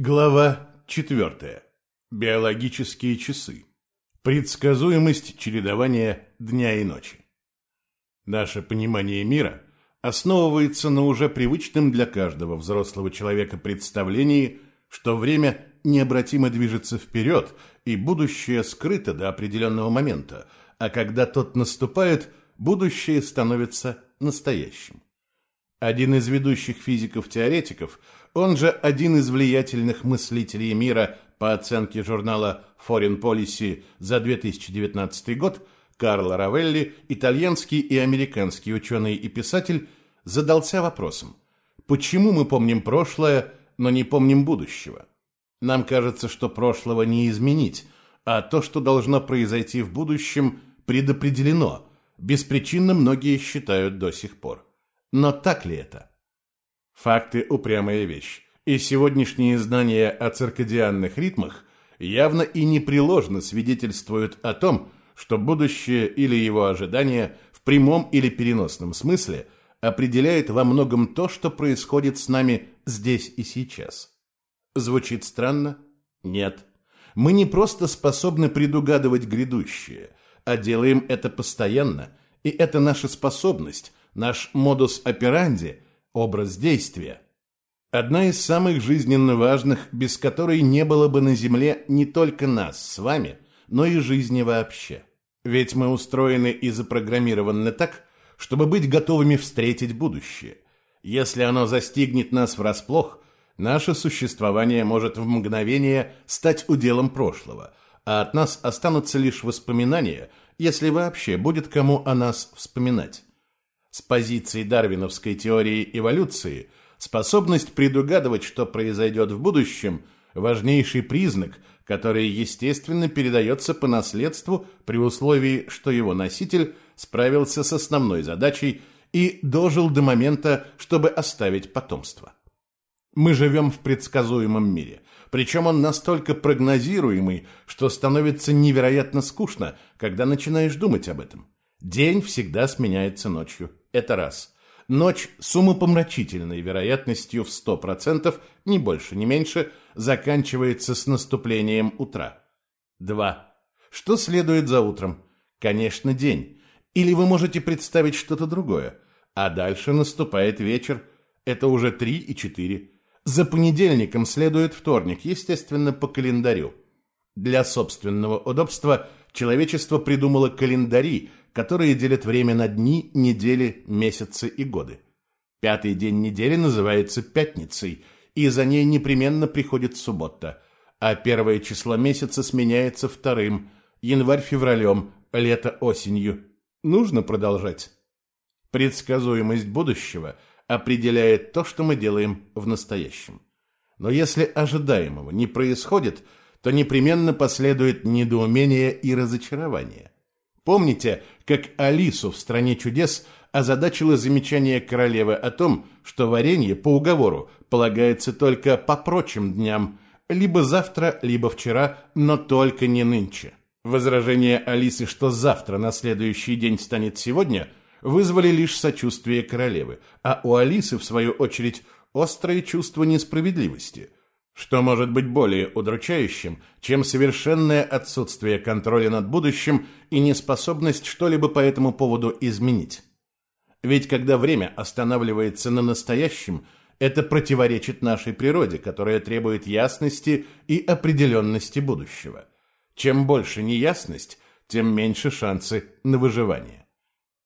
Глава 4. Биологические часы. Предсказуемость чередования дня и ночи. Наше понимание мира основывается на уже привычном для каждого взрослого человека представлении, что время необратимо движется вперед, и будущее скрыто до определенного момента, а когда тот наступает, будущее становится настоящим. Один из ведущих физиков-теоретиков – он же один из влиятельных мыслителей мира по оценке журнала Foreign Policy за 2019 год, Карло Равелли, итальянский и американский ученый и писатель, задался вопросом, почему мы помним прошлое, но не помним будущего? Нам кажется, что прошлого не изменить, а то, что должно произойти в будущем, предопределено. Беспричинно многие считают до сих пор. Но так ли это? Факты – упрямая вещь, и сегодняшние знания о циркадианных ритмах явно и непреложно свидетельствуют о том, что будущее или его ожидание в прямом или переносном смысле определяет во многом то, что происходит с нами здесь и сейчас. Звучит странно? Нет. Мы не просто способны предугадывать грядущее, а делаем это постоянно, и это наша способность, наш модус операнди – образ действия. Одна из самых жизненно важных, без которой не было бы на Земле не только нас с вами, но и жизни вообще. Ведь мы устроены и запрограммированы так, чтобы быть готовыми встретить будущее. Если оно застигнет нас врасплох, наше существование может в мгновение стать уделом прошлого, а от нас останутся лишь воспоминания, если вообще будет кому о нас вспоминать. С позиции дарвиновской теории эволюции способность предугадывать, что произойдет в будущем, важнейший признак, который естественно передается по наследству при условии, что его носитель справился с основной задачей и дожил до момента, чтобы оставить потомство. Мы живем в предсказуемом мире, причем он настолько прогнозируемый, что становится невероятно скучно, когда начинаешь думать об этом. День всегда сменяется ночью. Это раз. Ночь с умопомрачительной вероятностью в 100%, ни больше, ни меньше, заканчивается с наступлением утра. Два. Что следует за утром? Конечно, день. Или вы можете представить что-то другое. А дальше наступает вечер. Это уже три и четыре. За понедельником следует вторник, естественно, по календарю. Для собственного удобства человечество придумало календари, которые делят время на дни, недели, месяцы и годы. Пятый день недели называется пятницей, и за ней непременно приходит суббота, а первое число месяца сменяется вторым, январь февралем, лето осенью. Нужно продолжать. Предсказуемость будущего определяет то, что мы делаем в настоящем. Но если ожидаемого не происходит, то непременно последует недоумение и разочарование – Помните, как Алису в «Стране чудес» озадачило замечание королевы о том, что варенье по уговору полагается только по прочим дням, либо завтра, либо вчера, но только не нынче. Возражение Алисы, что завтра на следующий день станет сегодня, вызвали лишь сочувствие королевы, а у Алисы, в свою очередь, острое чувство несправедливости – что может быть более удручающим, чем совершенное отсутствие контроля над будущим и неспособность что-либо по этому поводу изменить? Ведь когда время останавливается на настоящем, это противоречит нашей природе, которая требует ясности и определенности будущего. Чем больше неясность, тем меньше шансы на выживание.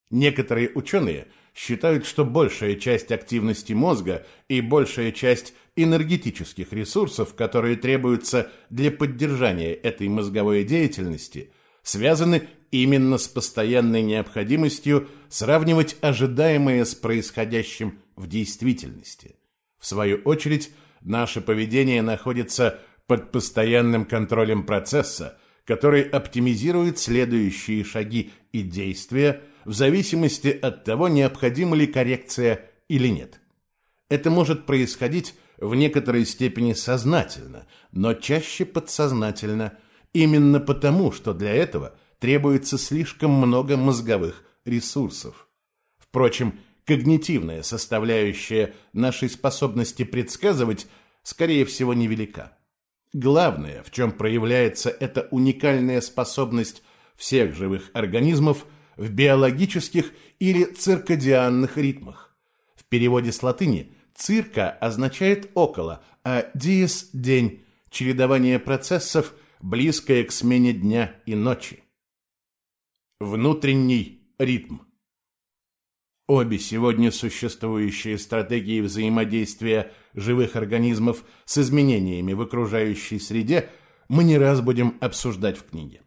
Некоторые ученые – считают, что большая часть активности мозга и большая часть энергетических ресурсов, которые требуются для поддержания этой мозговой деятельности, связаны именно с постоянной необходимостью сравнивать ожидаемое с происходящим в действительности. В свою очередь, наше поведение находится под постоянным контролем процесса, который оптимизирует следующие шаги и действия – в зависимости от того, необходима ли коррекция или нет. Это может происходить в некоторой степени сознательно, но чаще подсознательно, именно потому, что для этого требуется слишком много мозговых ресурсов. Впрочем, когнитивная составляющая нашей способности предсказывать скорее всего, невелика. Главное, в чем проявляется эта уникальная способность всех живых организмов в биологических или циркадианных ритмах. В переводе с латыни «цирка» означает «около», а «диес» – «день», чередование процессов, близкое к смене дня и ночи. Внутренний ритм – Обе сегодня существующие стратегии взаимодействия живых организмов с изменениями в окружающей среде мы не раз будем обсуждать в книге.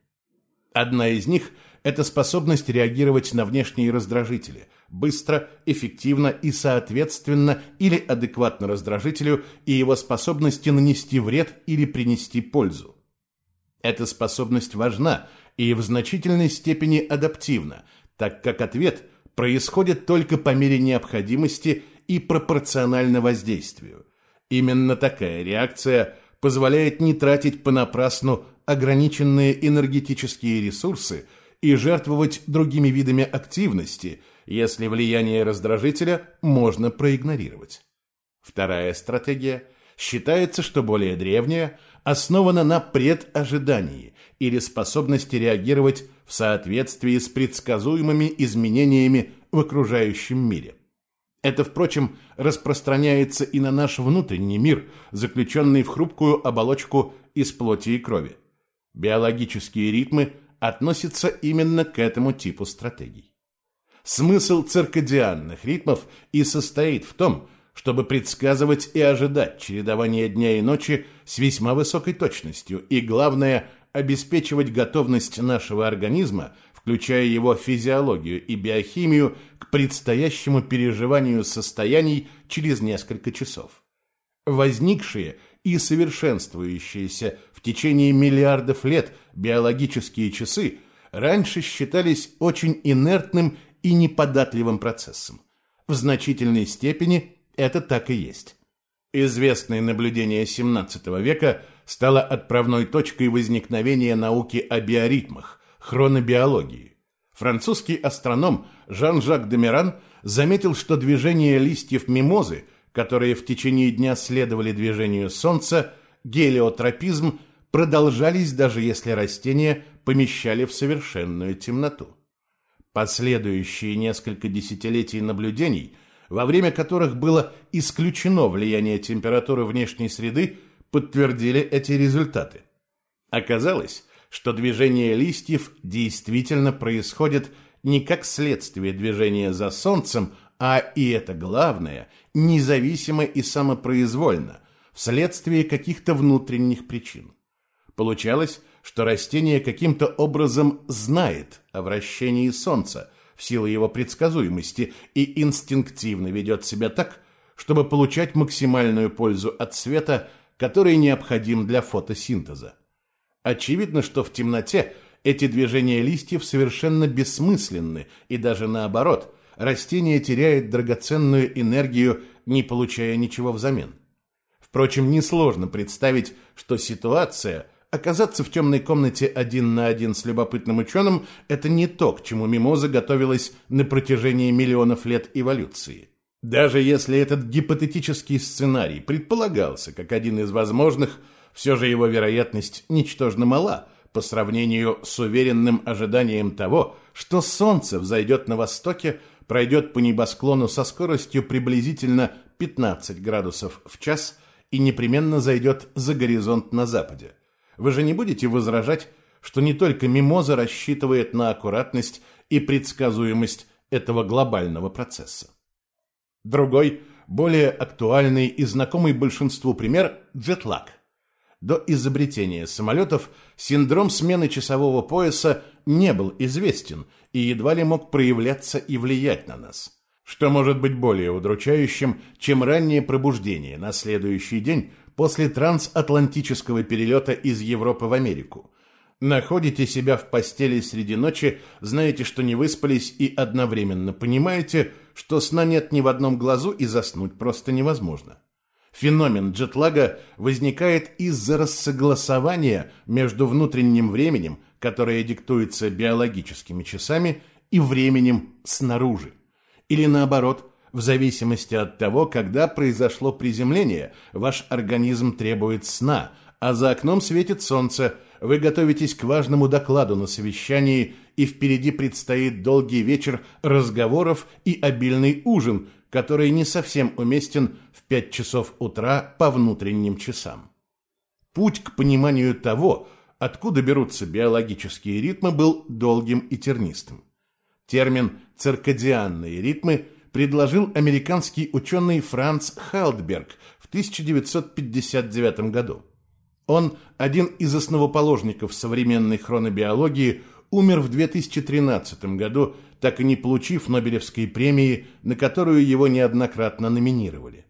Одна из них – это способность реагировать на внешние раздражители быстро, эффективно и соответственно или адекватно раздражителю и его способности нанести вред или принести пользу. Эта способность важна и в значительной степени адаптивна, так как ответ – происходит только по мере необходимости и пропорционально воздействию. Именно такая реакция позволяет не тратить понапрасну ограниченные энергетические ресурсы и жертвовать другими видами активности, если влияние раздражителя можно проигнорировать. Вторая стратегия считается, что более древняя, основана на предожидании или способности реагировать в соответствии с предсказуемыми изменениями в окружающем мире. Это, впрочем, распространяется и на наш внутренний мир, заключенный в хрупкую оболочку из плоти и крови. Биологические ритмы относятся именно к этому типу стратегий. Смысл циркадианных ритмов и состоит в том, чтобы предсказывать и ожидать чередование дня и ночи с весьма высокой точностью и, главное, обеспечивать готовность нашего организма, включая его физиологию и биохимию, к предстоящему переживанию состояний через несколько часов. Возникшие и совершенствующиеся в течение миллиардов лет биологические часы раньше считались очень инертным и неподатливым процессом. В значительной степени это так и есть. Известные наблюдения XVII века – стала отправной точкой возникновения науки о биоритмах, хронобиологии. Французский астроном Жан-Жак Демиран заметил, что движение листьев мимозы, которые в течение дня следовали движению Солнца, гелиотропизм, продолжались даже если растения помещали в совершенную темноту. Последующие несколько десятилетий наблюдений, во время которых было исключено влияние температуры внешней среды, подтвердили эти результаты. Оказалось, что движение листьев действительно происходит не как следствие движения за Солнцем, а, и это главное, независимо и самопроизвольно, вследствие каких-то внутренних причин. Получалось, что растение каким-то образом знает о вращении Солнца в силу его предсказуемости и инстинктивно ведет себя так, чтобы получать максимальную пользу от света – который необходим для фотосинтеза. Очевидно, что в темноте эти движения листьев совершенно бессмысленны, и даже наоборот, растение теряет драгоценную энергию, не получая ничего взамен. Впрочем, несложно представить, что ситуация – оказаться в темной комнате один на один с любопытным ученым – это не то, к чему мимоза готовилась на протяжении миллионов лет эволюции. Даже если этот гипотетический сценарий предполагался как один из возможных, все же его вероятность ничтожно мала по сравнению с уверенным ожиданием того, что Солнце взойдет на востоке, пройдет по небосклону со скоростью приблизительно 15 градусов в час и непременно зайдет за горизонт на западе. Вы же не будете возражать, что не только мимоза рассчитывает на аккуратность и предсказуемость этого глобального процесса. Другой, более актуальный и знакомый большинству пример – джетлаг. До изобретения самолетов синдром смены часового пояса не был известен и едва ли мог проявляться и влиять на нас. Что может быть более удручающим, чем раннее пробуждение на следующий день после трансатлантического перелета из Европы в Америку – Находите себя в постели среди ночи, знаете, что не выспались и одновременно понимаете, что сна нет ни в одном глазу и заснуть просто невозможно. Феномен джетлага возникает из-за рассогласования между внутренним временем, которое диктуется биологическими часами, и временем снаружи. Или наоборот, В зависимости от того, когда произошло приземление, ваш организм требует сна, а за окном светит солнце, вы готовитесь к важному докладу на совещании, и впереди предстоит долгий вечер разговоров и обильный ужин, который не совсем уместен в 5 часов утра по внутренним часам. Путь к пониманию того, откуда берутся биологические ритмы, был долгим и тернистым. Термин «циркадианные ритмы» предложил американский ученый Франц Халдберг в 1959 году. Он, один из основоположников современной хронобиологии, умер в 2013 году, так и не получив Нобелевской премии, на которую его неоднократно номинировали.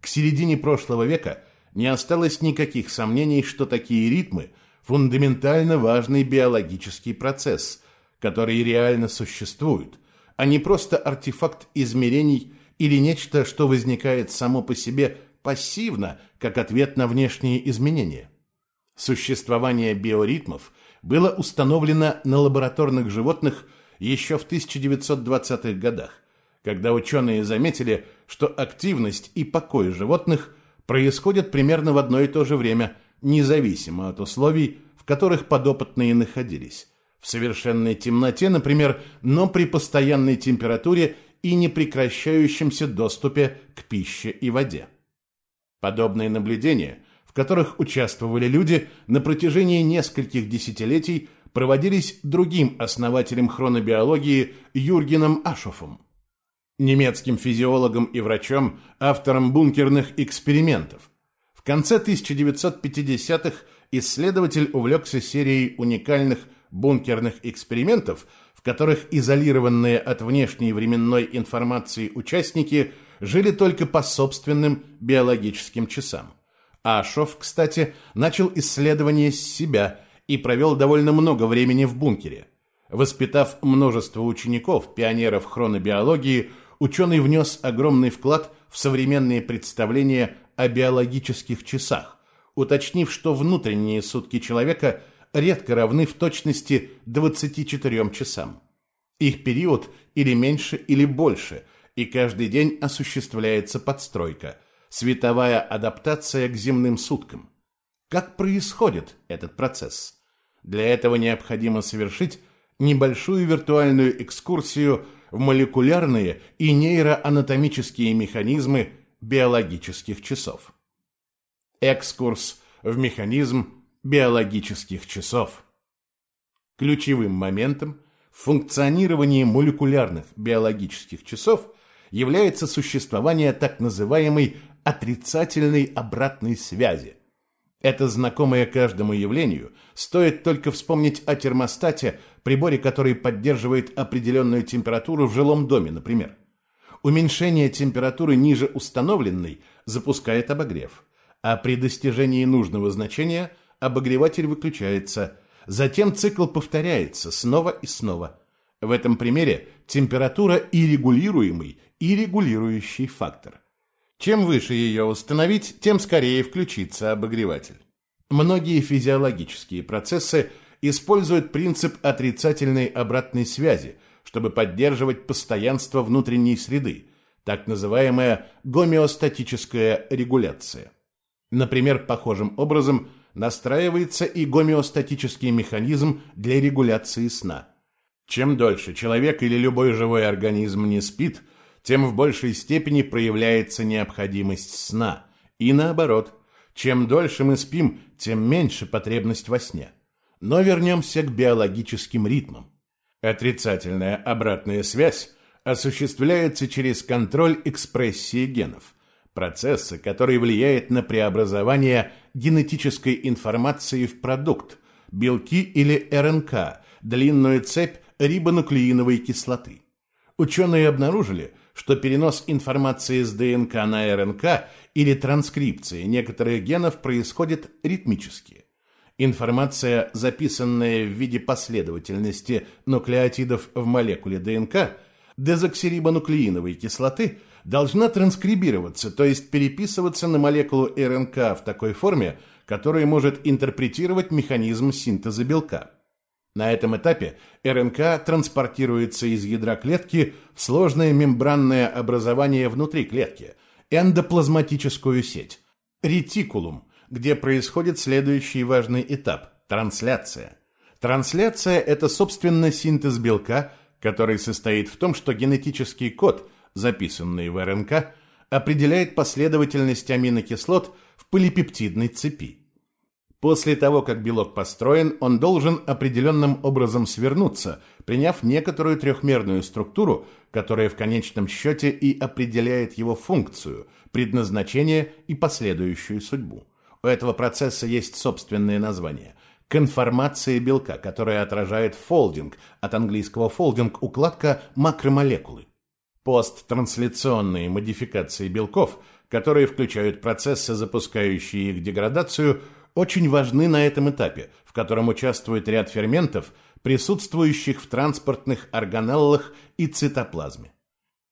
К середине прошлого века не осталось никаких сомнений, что такие ритмы – фундаментально важный биологический процесс, который реально существует, а не просто артефакт измерений или нечто, что возникает само по себе пассивно, как ответ на внешние изменения. Существование биоритмов было установлено на лабораторных животных еще в 1920-х годах, когда ученые заметили, что активность и покой животных происходят примерно в одно и то же время, независимо от условий, в которых подопытные находились. В совершенной темноте, например, но при постоянной температуре и непрекращающемся доступе к пище и воде. Подобные наблюдения – в которых участвовали люди, на протяжении нескольких десятилетий проводились другим основателем хронобиологии Юргеном Ашофом, немецким физиологом и врачом, автором бункерных экспериментов. В конце 1950-х исследователь увлекся серией уникальных бункерных экспериментов, в которых изолированные от внешней временной информации участники жили только по собственным биологическим часам. Ашов, кстати, начал исследование с себя и провел довольно много времени в бункере. Воспитав множество учеников, пионеров хронобиологии, ученый внес огромный вклад в современные представления о биологических часах, уточнив, что внутренние сутки человека редко равны в точности 24 часам. Их период или меньше, или больше, и каждый день осуществляется подстройка – световая адаптация к земным суткам. Как происходит этот процесс? Для этого необходимо совершить небольшую виртуальную экскурсию в молекулярные и нейроанатомические механизмы биологических часов. Экскурс в механизм биологических часов. Ключевым моментом в функционировании молекулярных биологических часов является существование так называемой отрицательной обратной связи. Это знакомое каждому явлению, стоит только вспомнить о термостате, приборе, который поддерживает определенную температуру в жилом доме, например. Уменьшение температуры ниже установленной запускает обогрев, а при достижении нужного значения обогреватель выключается. Затем цикл повторяется снова и снова. В этом примере температура и регулируемый, и регулирующий фактор. Чем выше ее установить, тем скорее включится обогреватель. Многие физиологические процессы используют принцип отрицательной обратной связи, чтобы поддерживать постоянство внутренней среды, так называемая гомеостатическая регуляция. Например, похожим образом настраивается и гомеостатический механизм для регуляции сна. Чем дольше человек или любой живой организм не спит – тем в большей степени проявляется необходимость сна. И наоборот, чем дольше мы спим, тем меньше потребность во сне. Но вернемся к биологическим ритмам. Отрицательная обратная связь осуществляется через контроль экспрессии генов, процесса, который влияет на преобразование генетической информации в продукт, белки или РНК, длинную цепь рибонуклеиновой кислоты. Ученые обнаружили, что перенос информации с ДНК на РНК или транскрипция некоторых генов происходит ритмически. Информация, записанная в виде последовательности нуклеотидов в молекуле ДНК, дезоксирибонуклеиновой кислоты, должна транскрибироваться, то есть переписываться на молекулу РНК в такой форме, которая может интерпретировать механизм синтеза белка. На этом этапе РНК транспортируется из ядра клетки в сложное мембранное образование внутри клетки, эндоплазматическую сеть, ретикулум, где происходит следующий важный этап – трансляция. Трансляция – это, собственно, синтез белка, который состоит в том, что генетический код, записанный в РНК, определяет последовательность аминокислот в полипептидной цепи. После того, как белок построен, он должен определенным образом свернуться, приняв некоторую трехмерную структуру, которая в конечном счете и определяет его функцию, предназначение и последующую судьбу. У этого процесса есть собственное название – конформация белка, которая отражает фолдинг, от английского фолдинг – укладка макромолекулы. Посттрансляционные модификации белков, которые включают процессы, запускающие их деградацию – очень важны на этом этапе, в котором участвует ряд ферментов, присутствующих в транспортных органеллах и цитоплазме.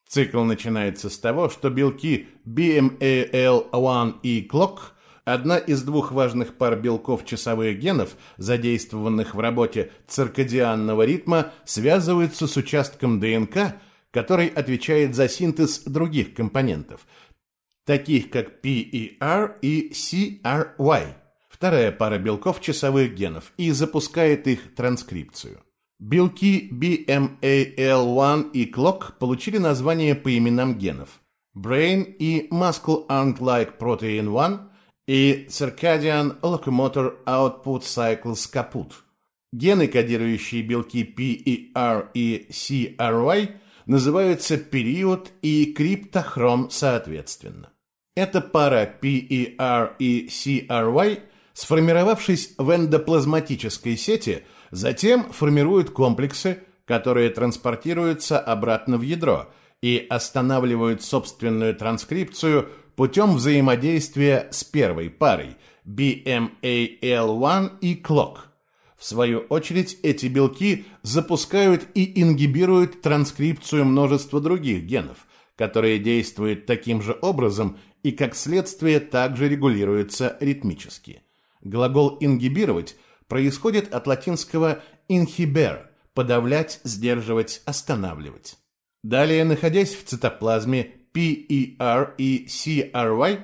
Цикл начинается с того, что белки BMAL1 и CLOCK – одна из двух важных пар белков часовых генов, задействованных в работе циркадианного ритма, связываются с участком ДНК, который отвечает за синтез других компонентов, таких как PER и CRY вторая пара белков часовых генов и запускает их транскрипцию. Белки BMAL1 и CLOCK получили название по именам генов. Brain и Muscle Ant-like Protein 1 и Circadian Locomotor Output Cycles Caput. Гены, кодирующие белки PER и CRY, называются период и криптохром соответственно. Эта пара PER и CRY сформировавшись в эндоплазматической сети, затем формируют комплексы, которые транспортируются обратно в ядро и останавливают собственную транскрипцию путем взаимодействия с первой парой BMAL1 и CLOCK. В свою очередь, эти белки запускают и ингибируют транскрипцию множества других генов, которые действуют таким же образом и, как следствие, также регулируются ритмически. Глагол «ингибировать» происходит от латинского «inhiber» – подавлять, сдерживать, останавливать. Далее, находясь в цитоплазме, PER и CRY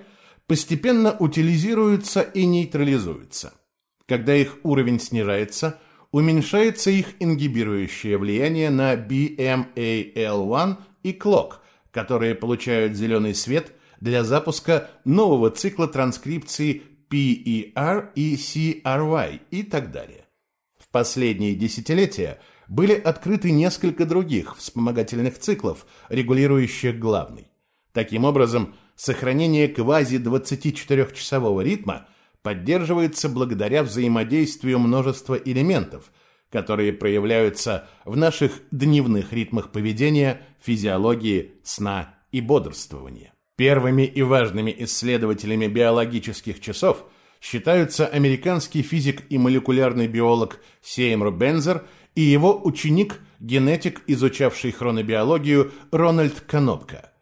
постепенно утилизируются и нейтрализуются. Когда их уровень снижается, уменьшается их ингибирующее влияние на BMAL1 и CLOCK, которые получают зеленый свет для запуска нового цикла транскрипции PER и CRY и так далее. В последние десятилетия были открыты несколько других вспомогательных циклов, регулирующих главный. Таким образом, сохранение квази-24-часового ритма поддерживается благодаря взаимодействию множества элементов, которые проявляются в наших дневных ритмах поведения, физиологии, сна и бодрствования. Первыми и важными исследователями биологических часов считаются американский физик и молекулярный биолог Сеймур Бензер и его ученик, генетик, изучавший хронобиологию Рональд Канопка.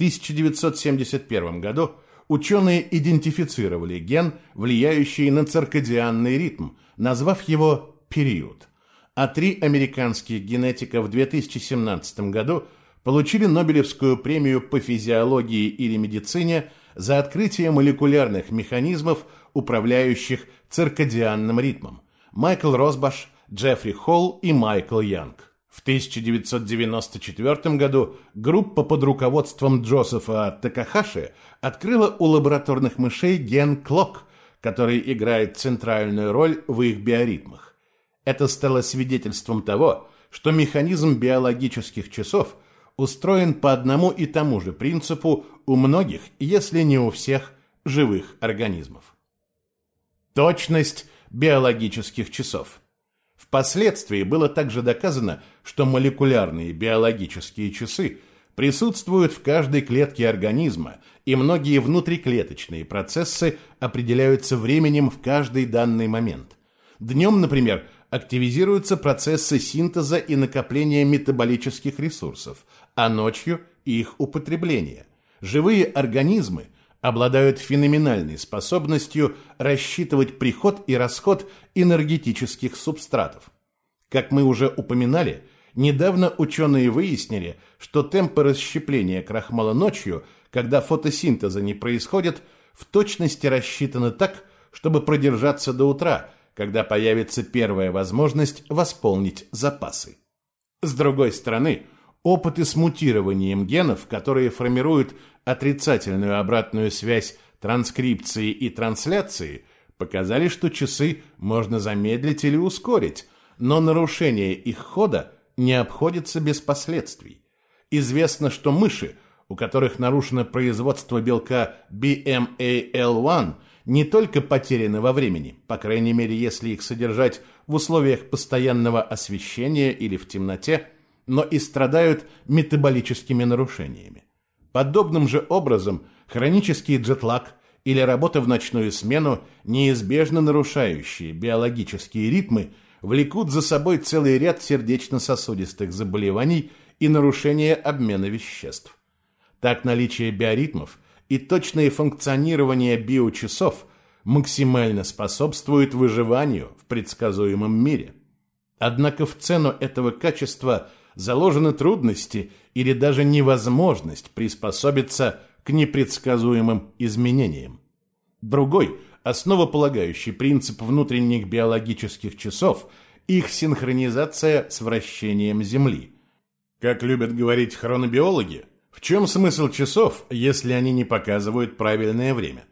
В 1971 году ученые идентифицировали ген, влияющий на циркадианный ритм, назвав его период. А три американских генетика в 2017 году – получили Нобелевскую премию по физиологии или медицине за открытие молекулярных механизмов, управляющих циркадианным ритмом. Майкл Росбаш, Джеффри Холл и Майкл Янг. В 1994 году группа под руководством Джозефа Такахаши открыла у лабораторных мышей ген Клок, который играет центральную роль в их биоритмах. Это стало свидетельством того, что механизм биологических часов – устроен по одному и тому же принципу у многих, если не у всех, живых организмов. Точность биологических часов. Впоследствии было также доказано, что молекулярные биологические часы присутствуют в каждой клетке организма, и многие внутриклеточные процессы определяются временем в каждый данный момент. Днем, например, активизируются процессы синтеза и накопления метаболических ресурсов, а ночью их употребление. Живые организмы обладают феноменальной способностью рассчитывать приход и расход энергетических субстратов. Как мы уже упоминали, недавно ученые выяснили, что темпы расщепления крахмала ночью, когда фотосинтеза не происходит, в точности рассчитаны так, чтобы продержаться до утра, когда появится первая возможность восполнить запасы. С другой стороны, опыты с мутированием генов, которые формируют отрицательную обратную связь транскрипции и трансляции, показали, что часы можно замедлить или ускорить, но нарушение их хода не обходится без последствий. Известно, что мыши, у которых нарушено производство белка BMAL1, не только потеряны во времени, по крайней мере, если их содержать в условиях постоянного освещения или в темноте, но и страдают метаболическими нарушениями. Подобным же образом хронический джетлаг или работа в ночную смену, неизбежно нарушающие биологические ритмы, влекут за собой целый ряд сердечно-сосудистых заболеваний и нарушения обмена веществ. Так наличие биоритмов и точное функционирование биочасов максимально способствует выживанию в предсказуемом мире. Однако в цену этого качества заложены трудности или даже невозможность приспособиться к непредсказуемым изменениям. Другой, основополагающий принцип внутренних биологических часов – их синхронизация с вращением Земли. Как любят говорить хронобиологи, в чем смысл часов, если они не показывают правильное время?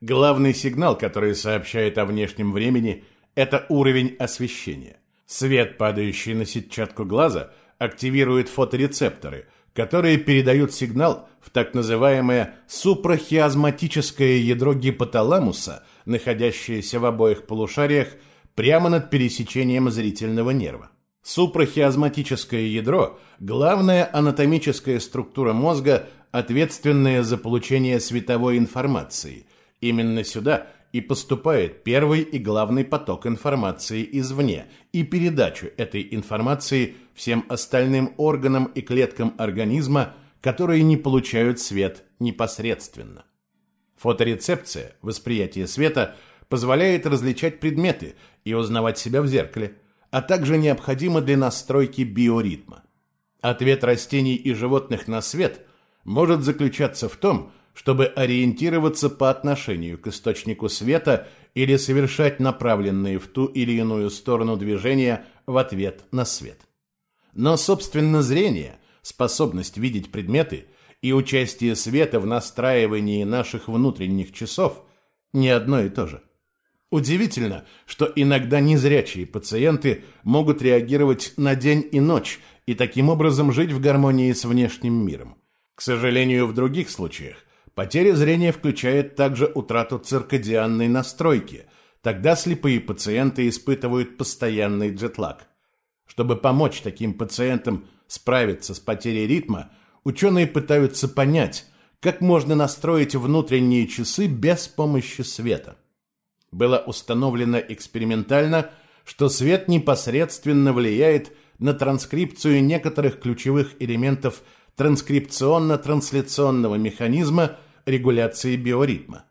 Главный сигнал, который сообщает о внешнем времени, это уровень освещения. Свет, падающий на сетчатку глаза, активирует фоторецепторы, которые передают сигнал в так называемое супрахиазматическое ядро гипоталамуса, находящееся в обоих полушариях прямо над пересечением зрительного нерва. Супрахиазматическое ядро – главная анатомическая структура мозга, ответственная за получение световой информации. Именно сюда и поступает первый и главный поток информации извне и передачу этой информации всем остальным органам и клеткам организма, которые не получают свет непосредственно. Фоторецепция, восприятие света, позволяет различать предметы и узнавать себя в зеркале, а также необходимо для настройки биоритма. Ответ растений и животных на свет может заключаться в том, чтобы ориентироваться по отношению к источнику света или совершать направленные в ту или иную сторону движения в ответ на свет. Но, собственно, зрение, способность видеть предметы и участие света в настраивании наших внутренних часов не одно и то же. Удивительно, что иногда незрячие пациенты могут реагировать на день и ночь и таким образом жить в гармонии с внешним миром. К сожалению, в других случаях Потеря зрения включает также утрату циркадианной настройки. Тогда слепые пациенты испытывают постоянный джетлаг. Чтобы помочь таким пациентам справиться с потерей ритма, ученые пытаются понять, как можно настроить внутренние часы без помощи света. Было установлено экспериментально, что свет непосредственно влияет на транскрипцию некоторых ключевых элементов транскрипционно-трансляционного механизма регуляции биоритма.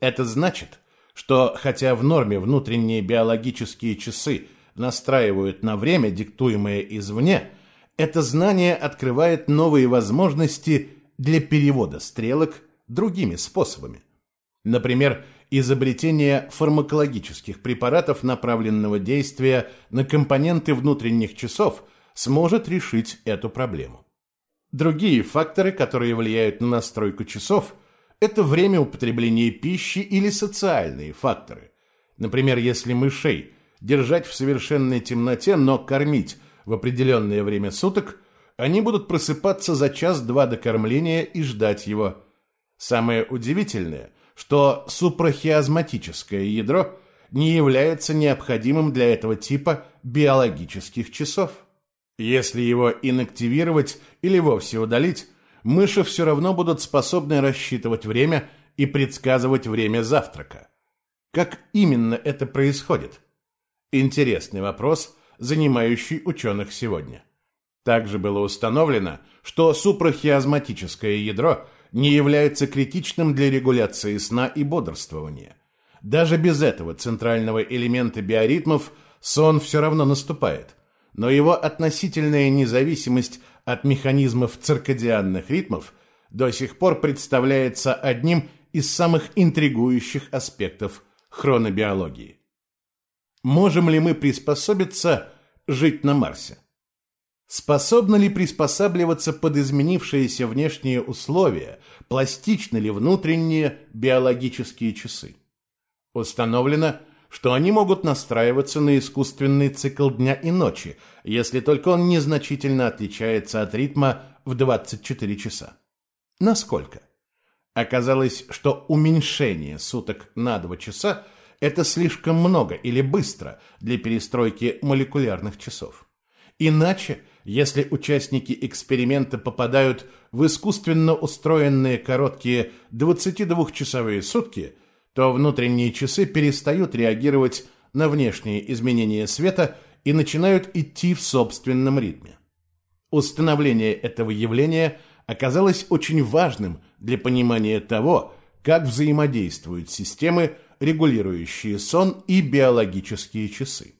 Это значит, что хотя в норме внутренние биологические часы настраивают на время, диктуемое извне, это знание открывает новые возможности для перевода стрелок другими способами. Например, изобретение фармакологических препаратов направленного действия на компоненты внутренних часов сможет решить эту проблему. Другие факторы, которые влияют на настройку часов, это время употребления пищи или социальные факторы. Например, если мышей держать в совершенной темноте, но кормить в определенное время суток, они будут просыпаться за час-два до кормления и ждать его. Самое удивительное, что супрахиазматическое ядро не является необходимым для этого типа биологических часов. Если его инактивировать или вовсе удалить, мыши все равно будут способны рассчитывать время и предсказывать время завтрака. Как именно это происходит? Интересный вопрос, занимающий ученых сегодня. Также было установлено, что супрахиазматическое ядро не является критичным для регуляции сна и бодрствования. Даже без этого центрального элемента биоритмов сон все равно наступает. но его относительная независимость от механизмов циркадианных ритмов до сих пор представляется одним из самых интригующих аспектов хронобиологии. Можем ли мы приспособиться жить на Марсе? Способны ли приспосабливаться под изменившиеся внешние условия, пластичны ли внутренние биологические часы? Установлено, что они могут настраиваться на искусственный цикл дня и ночи, если только он незначительно отличается от ритма в 24 часа. Насколько? Оказалось, что уменьшение суток на 2 часа – это слишком много или быстро для перестройки молекулярных часов. Иначе, если участники эксперимента попадают в искусственно устроенные короткие 22-часовые сутки – то внутренние часы перестают реагировать на внешние изменения света и начинают идти в собственном ритме. Установление этого явления оказалось очень важным для понимания того, как взаимодействуют системы, регулирующие сон и биологические часы.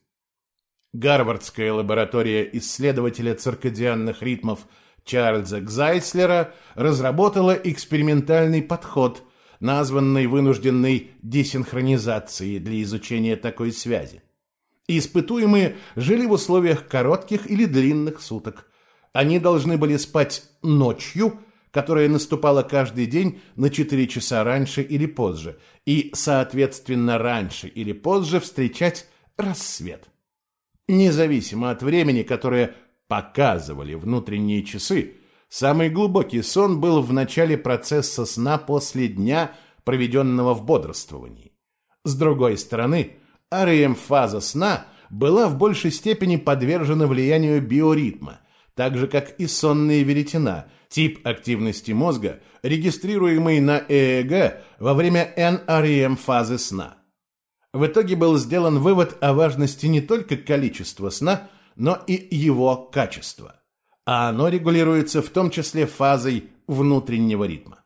Гарвардская лаборатория исследователя циркадианных ритмов Чарльза Гзайслера разработала экспериментальный подход – названной вынужденной десинхронизацией для изучения такой связи. Испытуемые жили в условиях коротких или длинных суток. Они должны были спать ночью, которая наступала каждый день на 4 часа раньше или позже, и, соответственно, раньше или позже встречать рассвет. Независимо от времени, которое показывали внутренние часы, Самый глубокий сон был в начале процесса сна после дня, проведенного в бодрствовании. С другой стороны, REM-фаза сна была в большей степени подвержена влиянию биоритма, так же, как и сонная веретена, тип активности мозга, регистрируемый на ЭЭГ во время NREM-фазы сна. В итоге был сделан вывод о важности не только количества сна, но и его качества а оно регулируется в том числе фазой внутреннего ритма.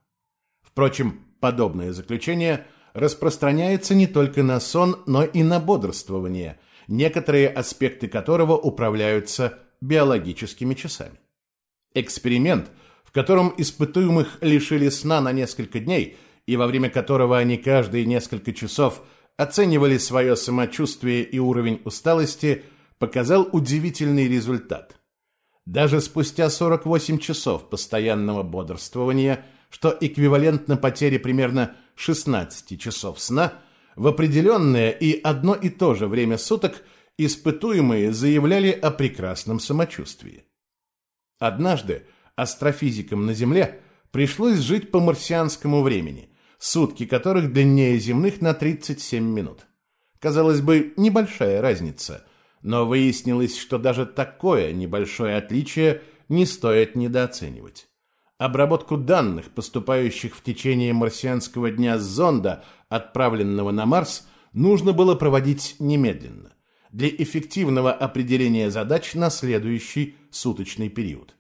Впрочем, подобное заключение распространяется не только на сон, но и на бодрствование, некоторые аспекты которого управляются биологическими часами. Эксперимент, в котором испытуемых лишили сна на несколько дней и во время которого они каждые несколько часов оценивали свое самочувствие и уровень усталости, показал удивительный результат. Даже спустя 48 часов постоянного бодрствования, что эквивалентно потере примерно 16 часов сна, в определенное и одно и то же время суток испытуемые заявляли о прекрасном самочувствии. Однажды астрофизикам на Земле пришлось жить по марсианскому времени, сутки которых длиннее земных на 37 минут. Казалось бы, небольшая разница, но выяснилось, что даже такое небольшое отличие не стоит недооценивать. Обработку данных, поступающих в течение марсианского дня с зонда, отправленного на Марс, нужно было проводить немедленно, для эффективного определения задач на следующий суточный период.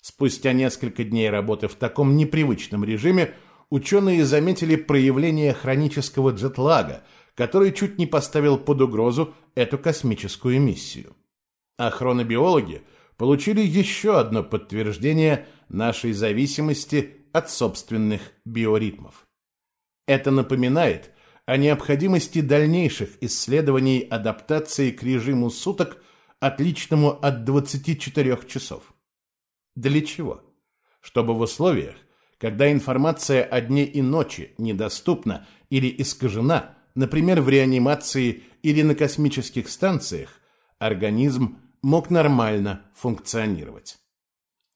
Спустя несколько дней работы в таком непривычном режиме ученые заметили проявление хронического джетлага – который чуть не поставил под угрозу эту космическую миссию. А хронобиологи получили еще одно подтверждение нашей зависимости от собственных биоритмов. Это напоминает о необходимости дальнейших исследований адаптации к режиму суток, отличному от 24 часов. Для чего? Чтобы в условиях, когда информация о дне и ночи недоступна или искажена – например, в реанимации или на космических станциях, организм мог нормально функционировать.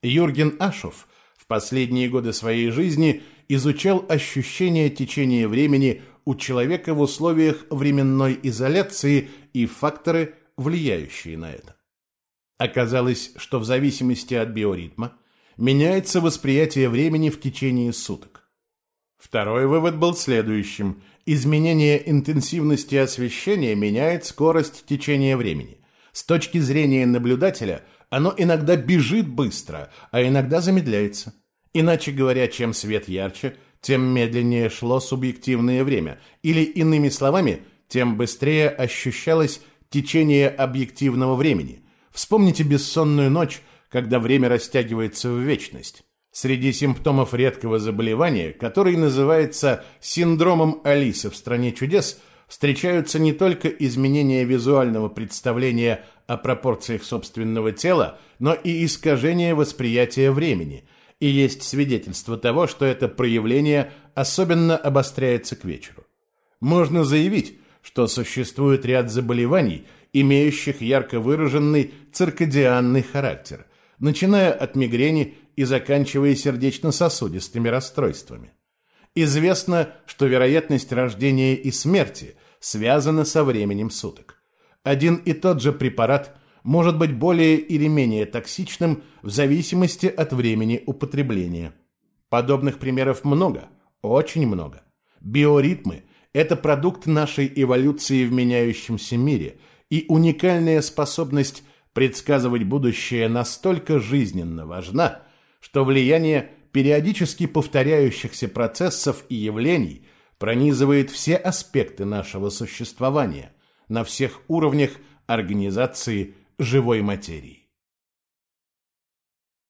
Юрген Ашов в последние годы своей жизни изучал ощущение течения времени у человека в условиях временной изоляции и факторы, влияющие на это. Оказалось, что в зависимости от биоритма меняется восприятие времени в течение суток. Второй вывод был следующим – Изменение интенсивности освещения меняет скорость течения времени. С точки зрения наблюдателя оно иногда бежит быстро, а иногда замедляется. Иначе говоря, чем свет ярче, тем медленнее шло субъективное время, или, иными словами, тем быстрее ощущалось течение объективного времени, Вспомните бессонную ночь, когда время растягивается в вечность. Среди симптомов редкого заболевания, который называется синдромом Алисы в «Стране чудес», встречаются не только изменения визуального представления о пропорциях собственного тела, но и искажение восприятия времени. И есть свидетельство того, что это проявление особенно обостряется к вечеру. Можно заявить, что существует ряд заболеваний, имеющих ярко выраженный циркадианный характер, начиная от мигрени и заканчивая сердечно-сосудистыми расстройствами. Известно, что вероятность рождения и смерти связана со временем суток. Один и тот же препарат может быть более или менее токсичным в зависимости от времени употребления. Подобных примеров много, очень много. Биоритмы – это продукт нашей эволюции в меняющемся мире – и уникальная способность предсказывать будущее настолько жизненно важна, что влияние периодически повторяющихся процессов и явлений пронизывает все аспекты нашего существования на всех уровнях организации живой материи.